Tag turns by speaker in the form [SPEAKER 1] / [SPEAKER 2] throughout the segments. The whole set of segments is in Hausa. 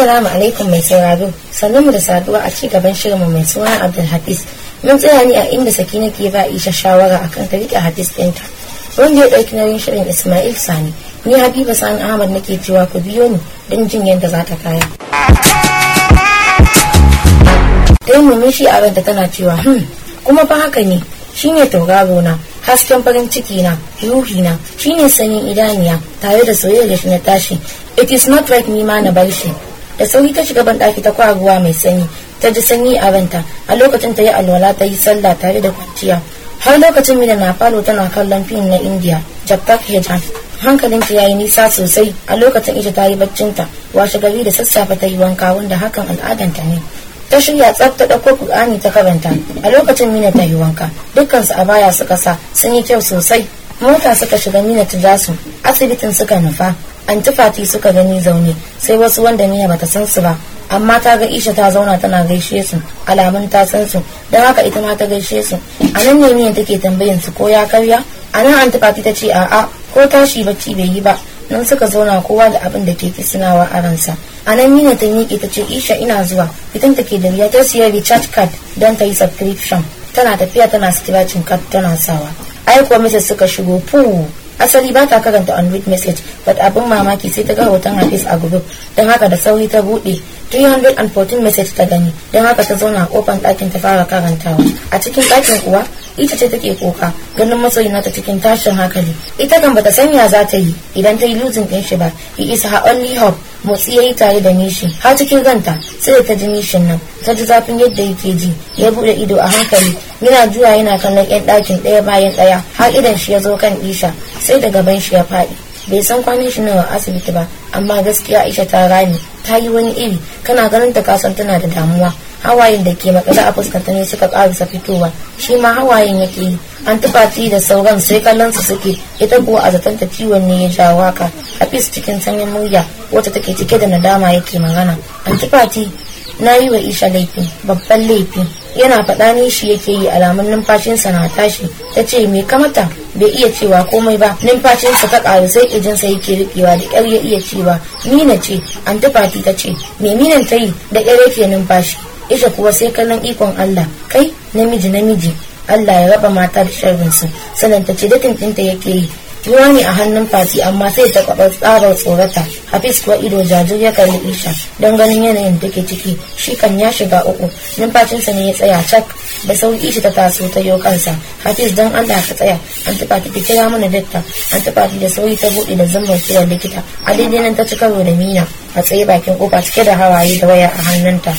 [SPEAKER 1] Assalamu alaikum mai sauraro. Sannan mu da saduwa a ci gaban shirinmu mai suna Abdulhafiz mun tsaya ne a inda Sakina ke ba Aisha shawara akan ta riƙe Hafiz ɗinta. Wanda ya ɗauki nauyin shirin Ismail Sani. Ni Habiba Sani Ahmad nake cewa ku biyo ni don jin yadda za ta kaya. Ta yi murmushi a ranta tana cewa hmm kuma fa haka ne. Shine tauraro na hasken farin ciki na ruhi na shine sanyin idaniya tare da soyayya da shi na tashi. It is not right ni ma na bar shi. Da sauri ta shiga banɗaki ta kwa ruwa mai sanyi. Ta ji sanyi a ranta. A lokacin ta yi alwala ta yi sallah tare da kwanciya. Har lokacin mina na falo tana kallon fim na india jabtak hejan hankalinta ya yi nisa sosai. A lokacin ita ta yi baccinta. Washe gari da sassafe ta yi wanka wanda hakan al'adanta ne. Ta shirya tsaf ta ɗauko Kur'ani ta karanta. A lokacin mina ta yi wanka. Dukkansu a baya suka sa. Sun yi kyau sosai. Mota suka shiga mina ta ja su. Asibitin suka nufa. Antifati suka gani zaune sai wasu wanda mina bata san su ba amma ta ga isha ta zauna tana gaishe su alamun ta san su don haka ita ma ta gaishe su. A nan ne miyan take tambayin su ko ya karya? A nan antifati ta ce a'a ko tashi bacci bai yi ba. Nan suka zauna kowa da abin da ke kisinawa a ransa. A nan ta miƙe ta ce isha ina zuwa. Fitan take da riya ta siya recharge card don ta yi subscription. Tana tafiya tana scratching card tana sawa. Ai kuwa message suka shigo fu asali ba ta karanta unread message but abin mamaki sai ta ga hoton hafiz a group. Don haka da sauri ta buɗe 314 message ta gani. Don haka ta zauna a ƙofar ɗakin ta fara karantawa. A cikin ɗakin kuwa ita ce take koka ganin masoyi nata cikin tashin hankali. Ita kan bata sanya za ta yi idan ta yi losing ɗin shi ba. He is her only hope. Motsi ya yi tare da nishi har cikin ranta sai da ta ji nishin nan ta ji zafin yadda yake ji ya buɗe ido a hankali yana juya yana kallon yan ɗakin ɗaya bayan ɗaya har idan shi ya zo kan isha sai da gaban shi ya faɗi. Bai san kwanan shi nawa asibiti ba amma gaskiya aisha ta rami ta yi wani iri kana ganin ta kasan tana da damuwa. Hawayen da ke makale a fuskanta ne suka karisa fitowa shi ma hawayen yake yi. An tufati da sauran sai kallon su suke ita kuwa a zaton ta ciwon ne ya ja waƙa. Hafiz cikin sanyin murya wacce take cike da nadama yake magana. An tufati na yi wa isha laifi babban laifi. Yana faɗa ni shi yake yi alamun numfashinsa na tashi. Ta ce me kamata bai iya cewa komai ba. Numfashinsa ta ƙaru sai ƙirjinsa yake riƙewa da ƙyar ya iya cewa mina ce. An tufati ta ce me minan ta yi? Da ƙyar yake numfashi. Isha kuwa sai kallon ikon Allah. Kai namiji namiji Allah ya raba mata da sharrinsu. Sannan ta ce datin ɗinta yake yi. Ruwa ne a hannun fati amma sai ta kwaɓar tsabar tsorata. Hafiz kuwa ido jajir ya kalli isha don ganin yanayin da take ciki. Shi kan ya shiga uku. Numfashinsa ne ya tsaya cak. Da sauri isha ta taso ta yo kansa. Hafiz don allah ka tsaya. An taɓa ta kira mana dakta an taɓa da sauri ta buɗe da zambar kiran likita. A daidai nan ta ci karo da mina a tsaye bakin ƙofa cike da hawaye da waya a hannunta.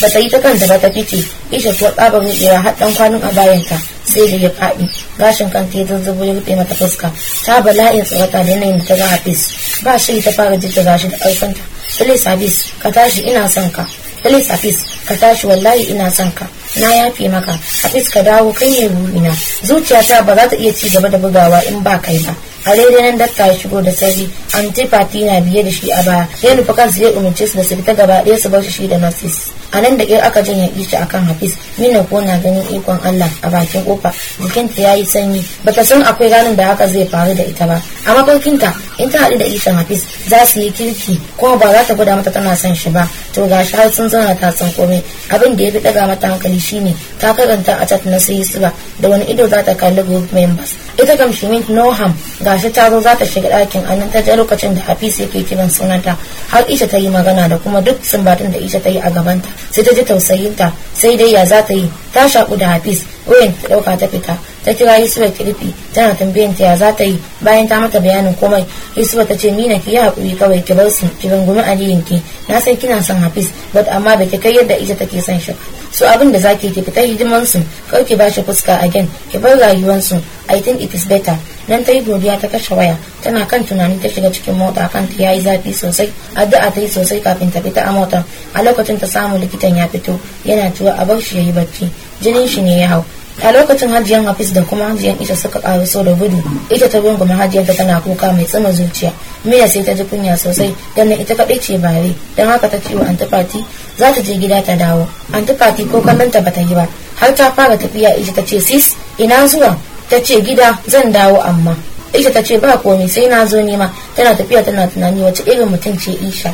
[SPEAKER 1] Ba ta yi ta kanta ba ta fice. Isha kuwa tsabar rubewa har dan kwanin a bayanta. Sai da ya faɗi. Gashin kanta ya zazzabu ya rufe mata fuska. Ta bala'in tsorata da yanayin ta ga hafiz. Ba shi ta fara jijjiga shi da ƙarfinta Felis Hafiz ka tashi ina son ka. Felis Hafiz ka tashi wallahi ina son ka. Na yafe maka. Hafiz ka dawo kai ne burina. Zuciyata ba za ta iya ci gaba da bugawa in ba kai ba. A daidai nan dakta ya shigo da sauri. Antifati na biye da shi a baya. Ya nufa kansu ya umarce su da su fita gaba ɗaya su bar shi da nurses a nan da ƙyar aka janye ishi akan hafiz. Mina ko na ganin ikon allah a bakin ƙofa jikinta ya yi sanyi. Bata san akwai ranar da haka zai faru da ita ba. A mafarkinta in ta haɗu da ishan hafiz za su yi kirki kuma ba za ta gwada mata tana son shi ba. To ga shi har sun zauna ta san komai. Abin da ya fi ɗaga mata hankali shine ta karanta a chat na sai ba da wani ido za ta kalli group members. Ita kam shimin noham gashi ta zo za ta shiga ɗakin a nan ta je lokacin da hafiz yake kiran sunanta. Har isha ta yi magana da kuma duk sumbatin da isha ta yi a gabanta. Sai ta ji tausayinta sai dai ya za ta yi. Ta shaƙu da hafiz wayan ta ɗauka ta fita. Ta kira Yusufa kirfi tana tambayan ta ya za ta yi. Bayan ta mata bayanin komai Yusufa ta ce mina ki yi haƙuri kawai ki bar su ki rungumi aliyin ki na san kina son Hafiz but amma ba ki kai yadda ita take son shi so abin da zaki ki fita hidiman su kar ki bashi fuska again ki bar rayuwar su I think it is better. Nan ta yi godiya ta kashe waya. Tana kan tunani ta shiga cikin mota kan ta yayi zafi sosai. Addu'a ta yi sosai kafin ta fita a motar a lokacin ta samu likitan ya fito yana cewa a bar shi yayi bacci. Jinin shi ne ya hau. A lokacin hajiyan hafiz da kuma hajiyan ita suka karu so da gudu ita ta rungume hajiyarta tana kuka mai tsima zuciya. Miya sai ta ji kunya sosai dan ita kaɗai ce bare don haka ta ce wa antifati za ta je gida ta dawo. Antifati ko kallon ta bata yi ba har ta fara tafiya ita ta ce sis ina zuwa? Ta ce gida zan dawo amma. Ita ta ce ba komai sai na zo nema tana tafiya tana tunani wace irin mutum ce isha.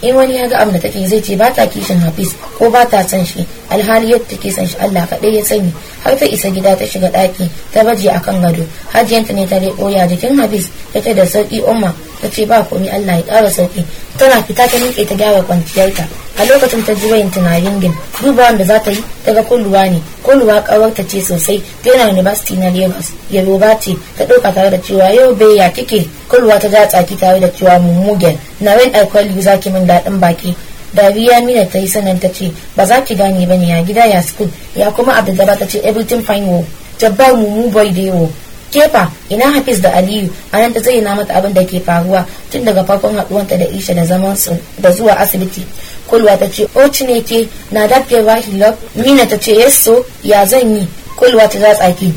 [SPEAKER 1] In wani ya ga abin da take zai ce ba ta kishin hafiz ko ba ta son shi alhali yadda take son shi Allah kaɗai ya sani. Har ta isa gida ta shiga ɗaki ta baje akan gado. Hajiyanta ne ta leƙo ya jikin hafiz ta ce da sauƙi umma ta ce ba komai Allah ya ƙara sauƙi. Tana fita ta miƙe ta gyara kwanciyarta. A lokacin ta ji wayan tunanin gin duba wanda za ta yi ta ga kulluwa ne. Kulluwa ƙawarta ce sosai ta yana university na lagos. Yaroba ce ta ɗauka tare da cewa yau bai ya kike? Kulluwa ta ja tsaki tare da cewa mummugen na when i call you zaki min daɗin baki. Dariya mina ta yi sanan ta ce ba za ki gane ba ne ya gida ya school? Ya kuma abdul ta ce everything fine wo. Jabbar mumu boy da wo. Kefa ina hafiz da aliyu? A nan ta zayyana mata abin da ke faruwa tun daga farkon haduwanta da isha da zaman su da zuwa asibiti. Kulwa ta ce o ke na that girl love? Mina ta ce yes so ya zan yi? Kulwa ta za tsaki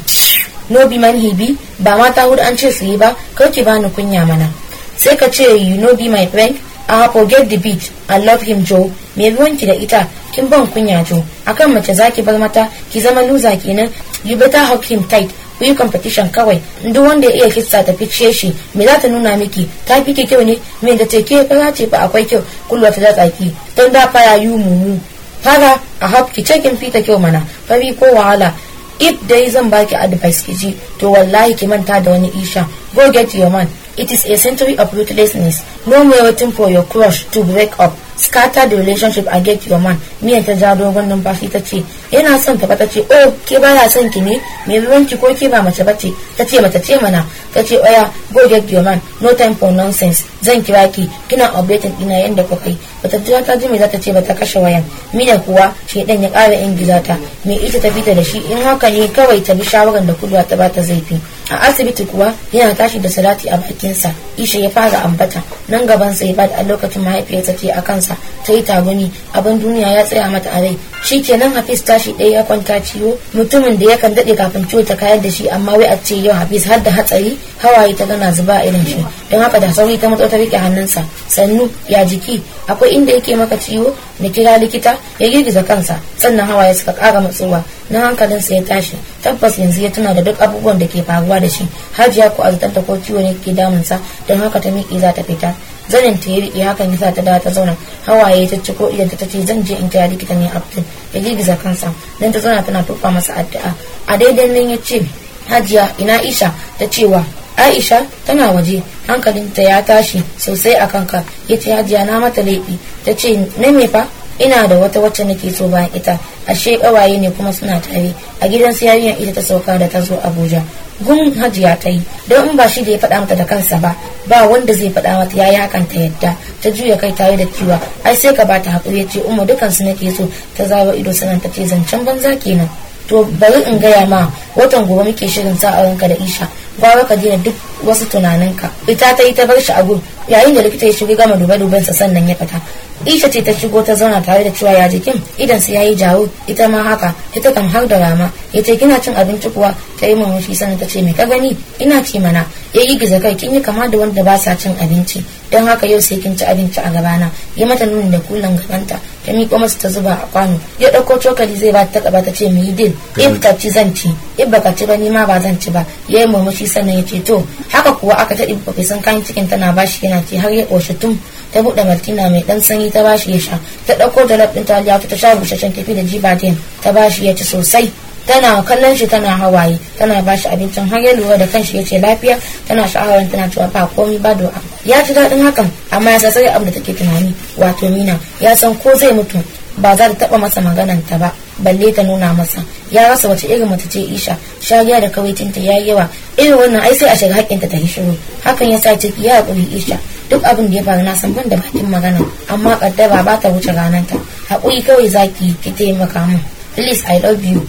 [SPEAKER 1] no be man he be ba mata huɗu an ce su yi ba kar ki bani kunya mana. Sai ka ce you no be my friend? A forget the beat I love him Joe. Me ruwanki da ita kin ban kunya Joe. Akan mace zaki bar mata ki zama loser kenan. You better hug him tight. Ku yi competition kawai. Duk wanda ya iya kissa ta fice shi me za ta nuna miki? Ta fi kyau ne? Me da take fara ce fa akwai kyau. Kulwa ta tsaki don da fara yu mumu fara a hab ki ce kin fita kyau mana. Fari ko wahala. If dai zan baki advice ki ji to wallahi ki manta da wani isha. Go get your man. It is a century of ruthlessness. No more waiting for your crush to break up. Scatter the relationship and get your man. Miyan ta ja dogon numfashi ta ce yana son ta ta ce oh ke baya son ki ne? Me ruwanki ko ke ba mace ta ce? Mana ta ce oya go get your man. No time for nonsense. Zan kira ki. Kina updating ina yanda kuka yi. Bata jira ta ji me za ta ce bata kashe wayan. Miya kuwa? Shedan ya kara ingiza ta. Me ita ta fita da shi? In haka ne kawai ta bi shawaran da kuduwa ta bata zaifi. A asibiti kuwa yana tashi da salati a bakinsa. Isha ya fara ambata. Nan gaban sai ba a lokacin mahaifiyarsa ce a kansa. Ta yi taguni abin duniya ya tsaya mata a rai. Shi kenan hafiz tashi ɗaya ya kwanta ciwo. Mutumin da yakan daɗe kafin ciwo ta kayar da shi amma wai a ce yau hafiz har da hatsari hawaye ta gana zuba a irin shi. Don haka da sauri ta matso ta riƙe hannunsa. Sannu ya jiki. Akwai inda yake maka ciwo? Na kira likita ya girgiza kansa. Sannan hawaye suka ƙara matsowa. Na hankalinsa ya tashi. Tabbas yanzu ya tuna da duk abubuwan da ke faruwa da shi. Hajiya ko azutanta ko ciwo ne ke damunsa. Don haka ta miƙe za ta fita. Zanin ta ya riƙe hakan yasa ta dawo ta zauna. Hawaye ta ci ko idan ta ce zan je in kira likita ne abdul. Ya girgiza kansa. Dan ta zauna tana tufa masa addu'a. A daidai nan ya ce hajiya ina isha ta cewa aisha tana waje hankalinta ya tashi sosai a kanka. Ya ce hajiya na mata laifi. Ta ce na me fa? Ina da wata wacce nake so bayan ita. Ashe kawaye ne kuma suna tare. A gidan su yarinyar ita ta sauka da ta zo abuja. Gun hajiya ta yi don in ba shi da ya faɗa mata da kansa ba ba wanda zai faɗa mata yayi hakan ta yadda. Ta juya kai tare da cewa ai sai ka bata haƙuri. Ya ce umma dukansu nake so. Ta zaro ido sanan ta ce zancen banza kenan. To bari in gaya ma watan gobe muke shirin sa aurenka da isha gwara ka daina duk wasu tunaninka. Ita ta yi ta bar shi a gun. Yayin da likita ya shiga gama dube-dubensa sannan ya fita. Isha ce ta shigo ta zauna tare da cewa ya jikin? Idan su yayi jawo. Ita ma haka. Ita kan har da rama. Ya ce kina cin abinci kuwa? Ta yi murmushi sannan ta ce me ka gani? Ina ce mana. Ya yi giza kai kin yi kama da wanda ba sa cin abinci. Don haka yau sai kin ci abinci a gabana. Ya mata nuni da kulan gabanta. Ta miƙo masa ta zuba a kwano. Ya ɗauko cokali zai ba ta taɓa ta ce mu yi dil if ka ci zan ci if baka ci ba ni ma ba zan ci ba. Ya yi murmushi sannan ya ce to haka kuwa aka ta ɗiba sun kayan cikin tana bashi yana ce har ya ƙoshi tun ta buɗe martina mai ɗan sanyi ta bashi ya sha. Ta ɗauko da ɗin taliya ta sha busasshen kifi da jibadin ta bashi ya ci sosai. Tana kallon shi tana hawaye tana bashi abincin har ya lura da kanshi ya ce lafiya tana sha'awar tana cewa ba komi ba da ya ji daɗin hakan amma ya sai abu da take tunani wato mina ya san ko zai mutu ba za ta taɓa masa magananta ba balle ta nuna masa. Ya rasa wace irin mace ce isha shariya da kawaitinta ya yi yawa. Irin wannan ai sai a shiga haƙƙinta ta yi shiru. Hakan ya sa ciki ya haƙuri isha. Duk abin da ya faru na san ban da bakin magana amma kaddara ba ta wuce rananta haƙuri kawai zaki ki taimaka min please i love you.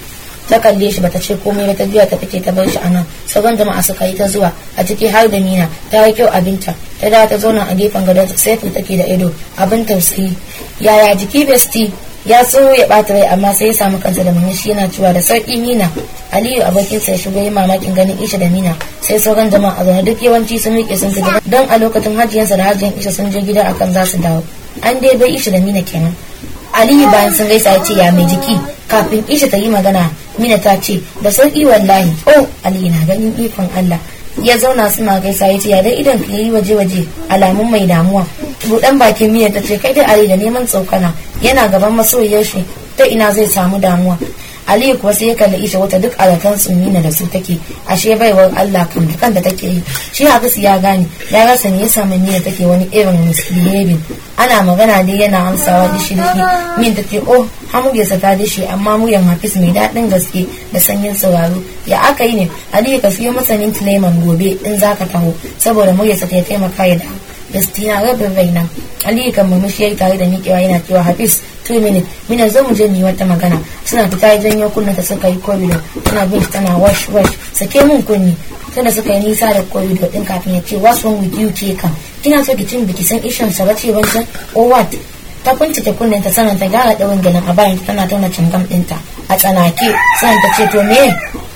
[SPEAKER 1] Ta kalle shi bata ce komai ba ta biya ta fice ta bar shi a nan sauran jama'a suka yi ta zuwa. A ciki har da mina ta yi kyau abinta. Ta da ta zauna a gefen gadon sai take da ido. Abin tausayi. Yaya jiki besti ya so ya bata rai amma sai ya samu kansa da murmushi yana cewa da sauƙi mina aliyu abokinsa ya shigo yi mamakin ganin isha da mina sai sauran jama'a a zaune. Duk yawanci sun miƙe sun fita. Don a lokacin hajiyansa da hajiyan isha sun je gida akan za su dawo. An dai bai isha da mina kenan. Aliyu bayan sun gaisa ya ce ya mai jiki? Kafin isha ta yi magana mina ta ce da sauƙi wallahi. Oh aliyu na ganin ikon allah. Ya zauna suna gaisa ya ce ya dai idan ka yi waje-waje alamun mai damuwa. Buɗan bakin miya ta ce kai dai ali da neman tsokana yana gaban masoyiyar shi ta ina zai samu damuwa? Aliyu kuwa sai ya kalli isha wata duk alatan tsummina da su take. Ashe baiwar allah kan da kanta take yi. Shi hafisu ya gane ya rasa ne ya samu niyya take wani irin misbehaving. Ana magana dai yana amsawa dishi dishi. Min ta ce oh hamugesa ta dishi amma muryan hafiz mai daɗin gaske da sanyin sauraro. Ya aka yi ne? Aliyu ka siyo masa mint lemon gobe in zaka taho saboda muryarsa ta taimaka ya dawo. Justina rabin raina Aliyu kan murmushi ya yi tare da miƙewa yana cewa Hafiz 2 minutes mina zo mu je yi wata magana. Suna fita ya janyo kunna ta suka yi korido tana bin tana wash wash. Sake mun kunni. Tana suka yi nisa da korido din kafin ya ce what's wrong with you ke kan kina so ki cin biki san ishan sa bace wancan or what? Ta kuntata kunnen ta sanan ta gara dawin ganin a bayan tana tauna cingam ɗinta a tsanake sanan ta ce to me?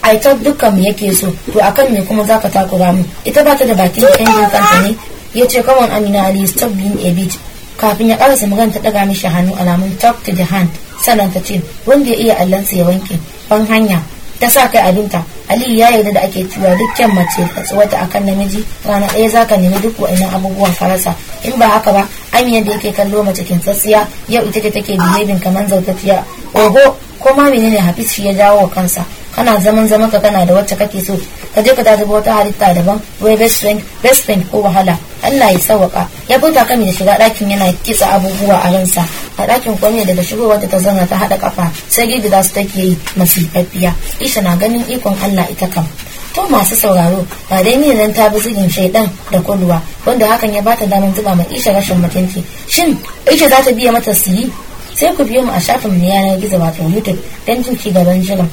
[SPEAKER 1] Ai ta dukkan mu yake so. To akan me kuma zaka takura mu? Ita ba ta da bakin canjin kanta ne? Ya ce kawon amina ali stop being a bitch. Kafin ya karasa magana ta daga mishi hannu alamun talk to the hand sannan ta ce wanda ya iya allansa ya wanke ban hanya. Ta sa kai abinta. Aliyu ya yarda da ake cewa dukkan mace ta wata akan namiji. Rana ɗaya zaka nemi duk wa'annan abubuwan ka rasa. In ba haka ba amina da yake kallo mace kinsassiya yau ita ce take behaving kamar zautacciya. Oho ko ma menene hafiz shi ya jawo wa kansa? Kana zaman zaman ka kana da wacce kake so. Ka je ka ta wata halitta daban. Wai best friend best friend ko wahala? Allah ya sawaka ya fita kan da shiga ɗakin yana kitsa abubuwa a ransa. A ɗakin kwanye daga shigowar ta zauna ta haɗa kafa sai girgiza su take yi masifaffiya. Isha na ganin ikon Allah ita kam. To masu sauraro ba dai ni nan ta bi zigin shaidan da kulwa wanda hakan ya bata damar zuba ma isha rashin mutunci. Shin isha za ta biya mata su yi? Sai ku biyo mu a shafin mu yanar gizo wato youtube don jin ci gaban shirin.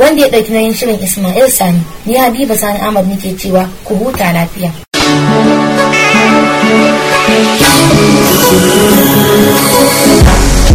[SPEAKER 1] Wanda ya ɗauki nauyin shirin ismail sani ni habiba sani ahmad nake cewa ku huta lafiya. Thank you.